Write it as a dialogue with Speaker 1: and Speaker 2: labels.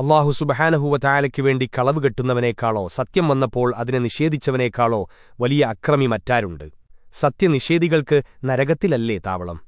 Speaker 1: അള്ളാഹു സുബഹാനഹുവ തായാലയ്ക്കു വേണ്ടി കളവ് കെട്ടുന്നവനേക്കാളോ സത്യം വന്നപ്പോൾ അതിനെ നിഷേധിച്ചവനേക്കാളോ വലിയ അക്രമി മറ്റാരുണ്ട് സത്യനിഷേധികൾക്ക് നരകത്തിലല്ലേ താവളം?